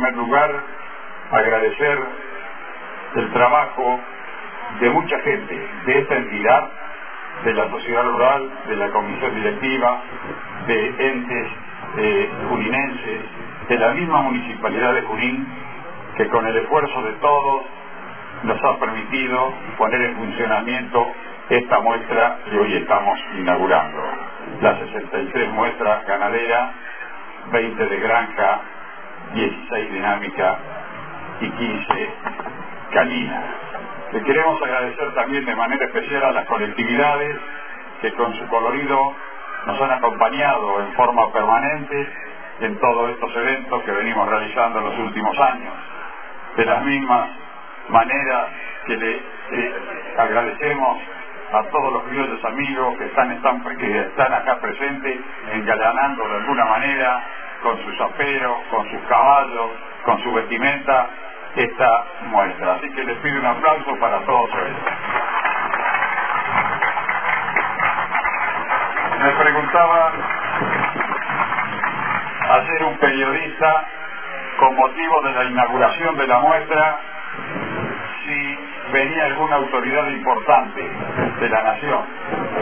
primer lugar agradecer el trabajo de mucha gente de esta entidad, de la sociedad rural, de la comisión directiva, de entes eh, juninenses, de la misma municipalidad de Junín, que con el esfuerzo de todos nos ha permitido poner en funcionamiento esta muestra que hoy estamos inaugurando. La 63 muestra ganadera, 20 de granja, 16 dinámica y 15 canina. Le queremos agradecer también de manera especial a las colectividades que con su colorido nos han acompañado en forma permanente en todos estos eventos que venimos realizando en los últimos años. De las mismas maneras que le agradecemos a todos los criollos amigos que están, están, que están acá presentes, engalanando de alguna manera con sus aperos, con sus caballos, con su vestimenta, esta muestra. Así que les pido un aplauso para todos ellos. Me preguntaba ayer un periodista con motivo de la inauguración de la muestra si venía alguna autoridad importante de la nación.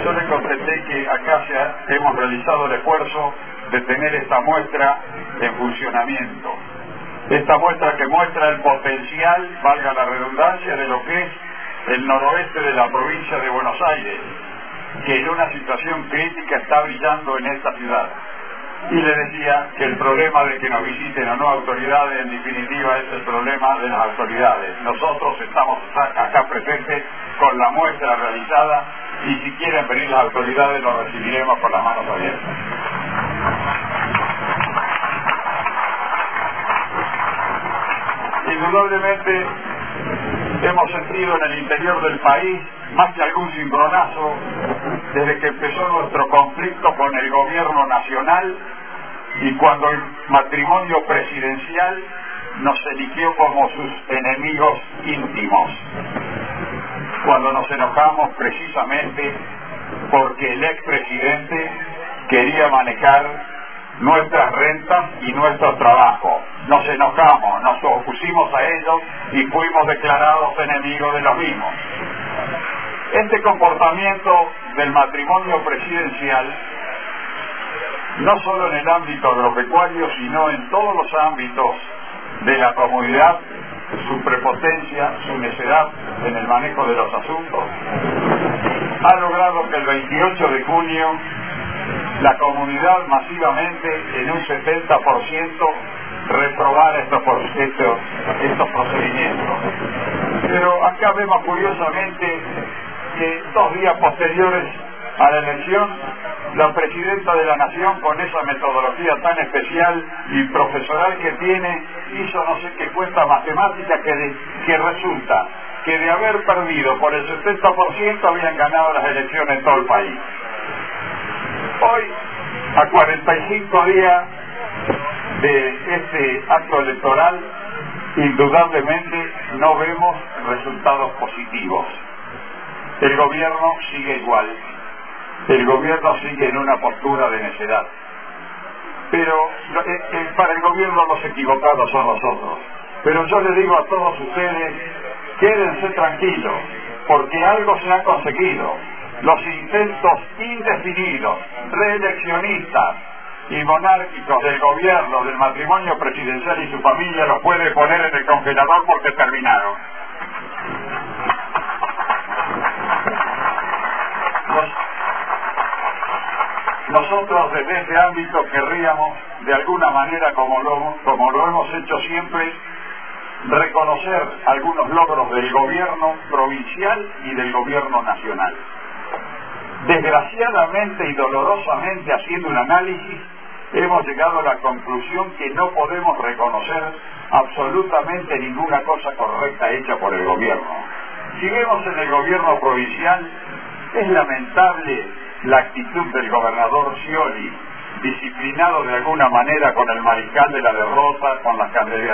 Yo le contesté que acá hemos realizado el esfuerzo de tener esta muestra en funcionamiento. Esta muestra que muestra el potencial, valga la redundancia, de lo que es el noroeste de la provincia de Buenos Aires, que en una situación crítica está brillando en esta ciudad y le decía que el problema de que nos visiten o no autoridades en definitiva es el problema de las autoridades. Nosotros estamos acá presentes con la muestra realizada y si quieren venir las autoridades los recibiremos con las manos abiertas. Indudablemente hemos sentido en el interior del país más que algún cimbronazo desde que empezó nuestro conflicto con el gobierno nacional y cuando el matrimonio presidencial nos eligió como sus enemigos íntimos. Cuando nos enojamos precisamente porque el expresidente quería manejar nuestras rentas y nuestro trabajo. Nos enojamos, nos opusimos a ellos y fuimos declarados enemigos de los mismos. Este comportamiento del matrimonio presidencial, no solo en el ámbito agropecuario, sino en todos los ámbitos de la comunidad, su prepotencia, su necedad en el manejo de los asuntos, ha logrado que el 28 de junio la comunidad masivamente en un 70% reprobara estos, estos, estos procedimientos. Pero acá vemos curiosamente que dos días posteriores a la elección, la presidenta de la Nación, con esa metodología tan especial y profesoral que tiene, hizo no sé qué cuenta matemática que, que resulta que de haber perdido por el 70% habían ganado las elecciones en todo el país. Hoy, a 45 días de este acto electoral, indudablemente no vemos resultados positivos. El gobierno sigue igual. El gobierno sigue en una postura de necedad. Pero eh, eh, para el gobierno los equivocados son nosotros. Pero yo le digo a todos ustedes, quédense tranquilos, porque algo se ha conseguido. Los intentos indefinidos, reeleccionistas y monárquicos del gobierno, del matrimonio presidencial y su familia los puede poner en el congelador porque terminaron. Nosotros desde este ámbito querríamos, de alguna manera, como lo, hemos hecho siempre, reconocer algunos logros del gobierno provincial y del gobierno nacional. Desgraciadamente y dolorosamente haciendo un análisis, hemos llegado a la conclusión que no podemos reconocer absolutamente ninguna cosa correcta hecha por el gobierno. Si en el gobierno provincial, es lamentable la actitud del gobernador Scioli, disciplinado de alguna manera con el mariscal de la derrota, con las,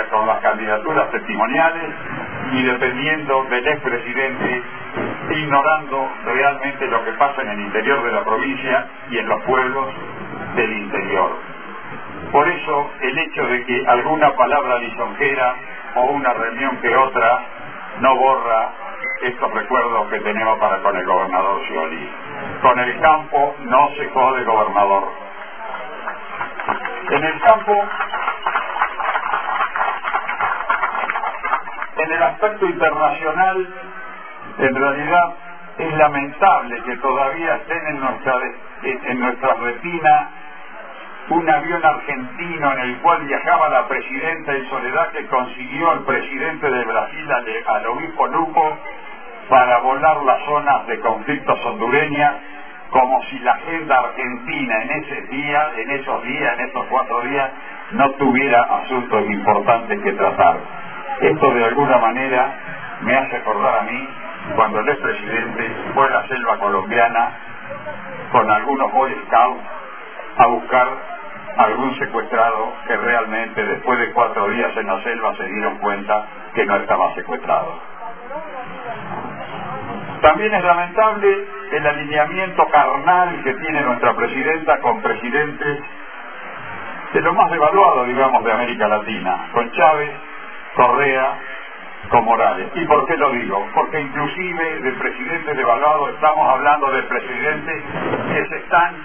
con las candidaturas testimoniales y dependiendo del expresidente, ignorando realmente lo que pasa en el interior de la provincia y en los pueblos del interior. Por eso el hecho de que alguna palabra lisonjera o una reunión que otra no borra estos recuerdos que tenemos para con el gobernador Scioli. Con el campo no se jode gobernador. En el campo, en el aspecto internacional, en realidad es lamentable que todavía estén en nuestra, en nuestra retina un avión argentino en el cual viajaba la presidenta en soledad que consiguió el presidente de Brasil al, obispo Lupo para volar las zonas de conflictos hondureñas como si la agenda argentina en ese día, en esos días, en esos cuatro días, no tuviera asuntos importantes que tratar. Esto de alguna manera me hace acordar a mí cuando el expresidente fue a la selva colombiana con algunos Boy Scouts a buscar algún secuestrado que realmente después de cuatro días en la selva se dieron cuenta que no estaba secuestrado. También es lamentable el alineamiento carnal que tiene nuestra presidenta con presidentes de lo más devaluado, digamos, de América Latina, con Chávez, Correa, Morales. ¿Y por qué lo digo? Porque inclusive de presidentes devaluados estamos hablando de presidentes que se están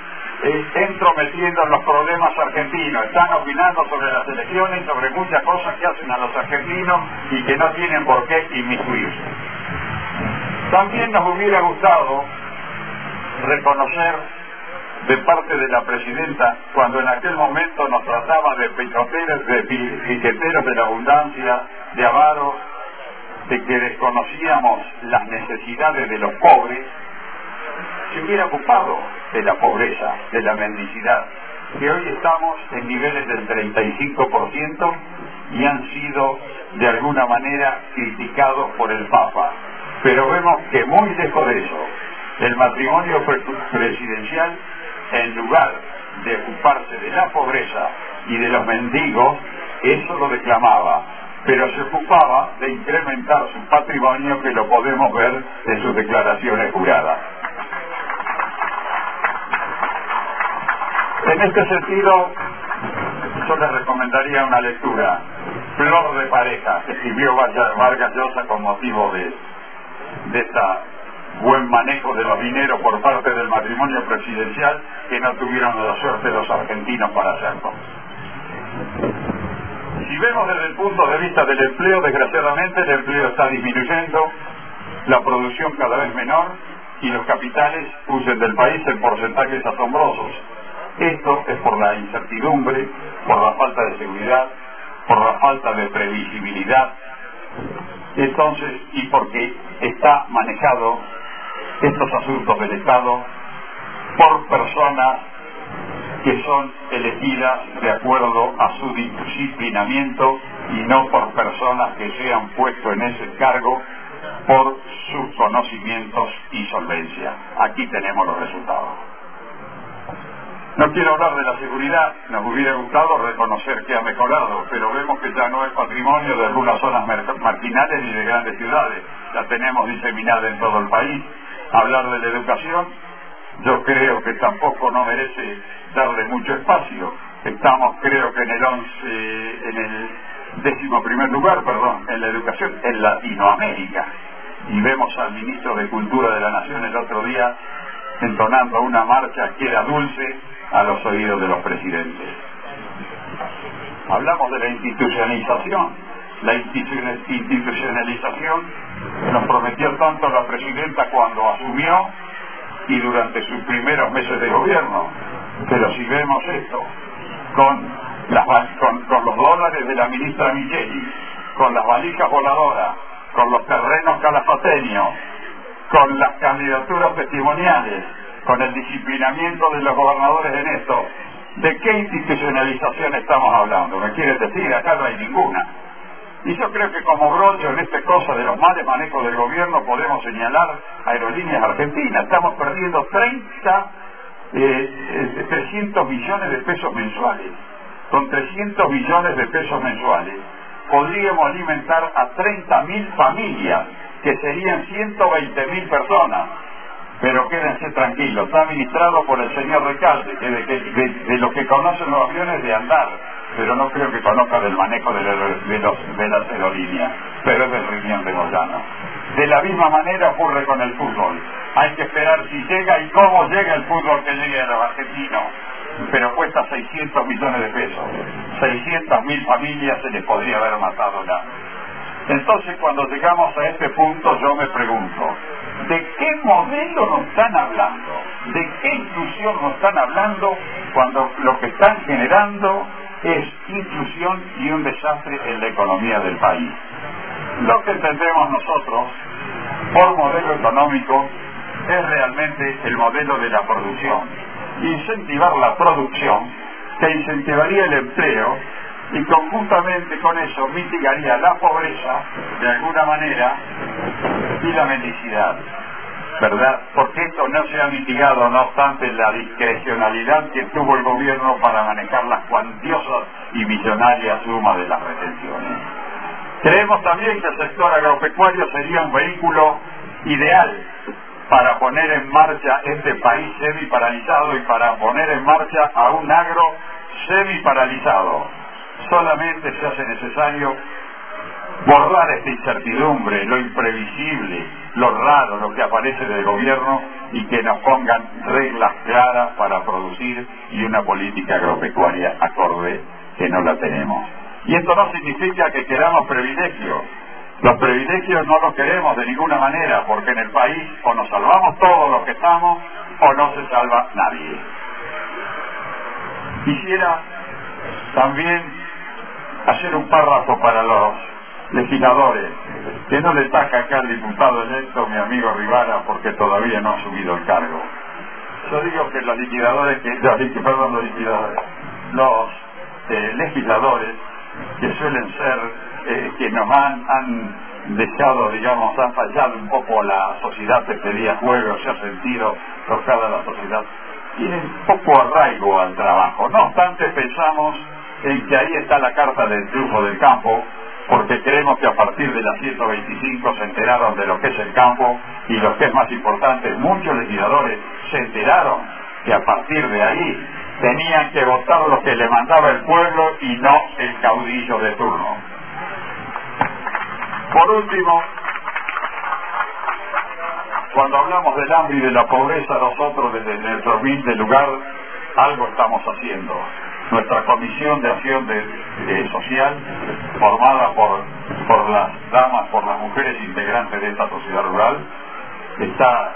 eh, entrometiendo en los problemas argentinos, están opinando sobre las elecciones, sobre muchas cosas que hacen a los argentinos y que no tienen por qué inmiscuirse. También nos hubiera gustado reconocer de parte de la presidenta, cuando en aquel momento nos trataba de picoteros, de piqueteros de la abundancia, de avaros, de que desconocíamos las necesidades de los pobres, se hubiera ocupado de la pobreza, de la mendicidad, que hoy estamos en niveles del 35% y han sido de alguna manera criticados por el Papa. Pero vemos que muy lejos de eso, el matrimonio presidencial, en lugar de ocuparse de la pobreza y de los mendigos, eso lo reclamaba, pero se ocupaba de incrementar su patrimonio que lo podemos ver en sus declaraciones juradas. En este sentido, yo les recomendaría una lectura, Flor de Pareja, que escribió Vargas Llosa con motivo de, de este buen manejo de los dineros por parte del matrimonio presidencial que no tuvieron la suerte los argentinos para hacerlo. Si vemos desde el punto de vista del empleo, desgraciadamente el empleo está disminuyendo, la producción cada vez menor y los capitales huyen del país en porcentajes asombrosos. Esto es por la incertidumbre, por la falta de seguridad, por la falta de previsibilidad. Entonces, y porque está manejado estos asuntos del Estado por personas que son elegidas de acuerdo a su disciplinamiento y no por personas que se han puesto en ese cargo por sus conocimientos y solvencia. Aquí tenemos los resultados. No quiero hablar de la seguridad, nos hubiera gustado reconocer que ha mejorado, pero vemos que ya no es patrimonio de algunas zonas marginales ni de grandes ciudades, la tenemos diseminada en todo el país. Hablar de la educación, yo creo que tampoco no merece darle mucho espacio. Estamos, creo que en el 11, en el décimo primer lugar, perdón, en la educación en Latinoamérica. Y vemos al ministro de Cultura de la Nación el otro día entonando una marcha que era dulce a los oídos de los presidentes. Hablamos de la institucionalización. La institucionalización nos prometió tanto la presidenta cuando asumió y durante sus primeros meses de gobierno. Pero si vemos esto, con, los dólares de la ministra Micheli, con las valijas voladoras, con los terrenos calafateños, con las candidaturas testimoniales, con el disciplinamiento de los gobernadores en esto, ¿de qué institucionalización estamos hablando? ¿Me quiere decir? Acá no hay ninguna. Y yo creo que como broche en esta cosa de los males manejos del gobierno podemos señalar aerolíneas argentinas. Estamos perdiendo 30, 300 eh, millones de pesos mensuales. Con 300 millones de pesos mensuales podríamos alimentar a 30.000 familias, que serían 120.000 personas pero quédense tranquilos, está administrado por el señor Recalde, que de, de, de, lo que conocen los aviones de andar, pero no creo que conozca del manejo de, de, los, de las aerolíneas, pero es del riñón de Moyano. De la misma manera ocurre con el fútbol. Hay que esperar si llega y cómo llega el fútbol que llegue a los argentinos. Pero cuesta 600 millones de pesos. 600 mil familias se les podría haber matado ya. Entonces cuando llegamos a este punto yo me pregunto, ¿de qué modelo nos están hablando? ¿De qué inclusión nos están hablando cuando lo que están generando es inclusión y un desastre en la economía del país? Lo que entendemos nosotros por modelo económico es realmente el modelo de la producción. Incentivar la producción que incentivaría el empleo y conjuntamente con eso mitigaría la pobreza de alguna manera y la mendicidad. ¿Verdad? Porque esto no se ha mitigado, no obstante, la discrecionalidad que tuvo el gobierno para manejar las cuantiosas y millonarias sumas de las retenciones. Creemos también que el sector agropecuario sería un vehículo ideal para poner en marcha este país semi paralizado y para poner en marcha a un agro semi paralizado. Solamente se hace necesario borrar esta incertidumbre, lo imprevisible, lo raro, lo que aparece del gobierno y que nos pongan reglas claras para producir y una política agropecuaria acorde que no la tenemos. Y esto no significa que queramos privilegios. Los privilegios no los queremos de ninguna manera, porque en el país o nos salvamos todos los que estamos o no se salva nadie. Quisiera también hacer un párrafo para los legisladores, que no le taca acá al diputado electo, mi amigo Rivara, porque todavía no ha subido el cargo. Yo digo que los liquidadores, los liquidadores, los eh, legisladores que suelen ser, eh, que nos han, han dejado, digamos, han fallado un poco la sociedad que pedía juego, se ha sentido tocada la sociedad, tienen poco arraigo al trabajo. No obstante, pensamos en que ahí está la carta del triunfo del campo, porque creemos que a partir de las 125 se enteraron de lo que es el campo y lo que es más importante, muchos legisladores se enteraron que a partir de ahí tenían que votar lo que le mandaba el pueblo y no el caudillo de turno. Por último, cuando hablamos del hambre y de la pobreza, nosotros desde nuestro humilde lugar algo estamos haciendo. Nuestra comisión de acción social, formada por, las damas, por las mujeres integrantes de esta sociedad rural, está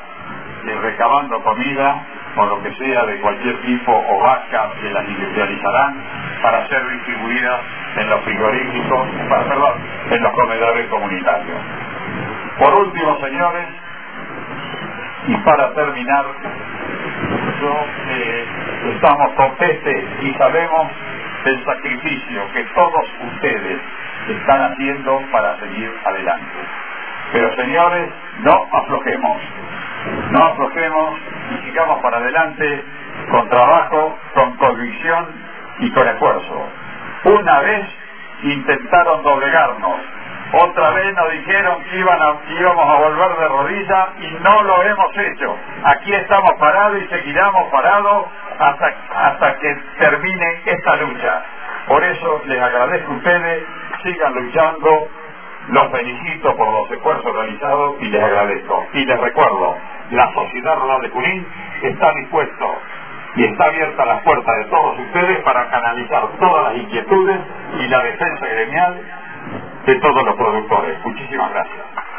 eh, recabando comida o lo que sea de cualquier tipo o vaca que las industrializarán para ser distribuidas en los frigoríficos, para, perdón, en los comedores comunitarios. Por último, señores, y para terminar, yo, eh, estamos con peste y sabemos el sacrificio que todos ustedes están haciendo para seguir adelante. Pero señores, no aflojemos, no aflojemos y sigamos para adelante con trabajo, con convicción y con esfuerzo. Una vez intentaron doblegarnos, otra vez nos dijeron que, iban a, íbamos a volver de rodillas y no lo hemos hecho. Aquí estamos parados y seguiremos parados hasta, hasta que termine esta lucha. Por eso les agradezco a ustedes, sigan luchando, los felicito por los esfuerzos realizados y les agradezco. Y les recuerdo, la Sociedad Rural de Junín está dispuesto y está abierta las puertas de todos ustedes para canalizar todas las inquietudes y la defensa gremial de todos los productores. Muchísimas gracias.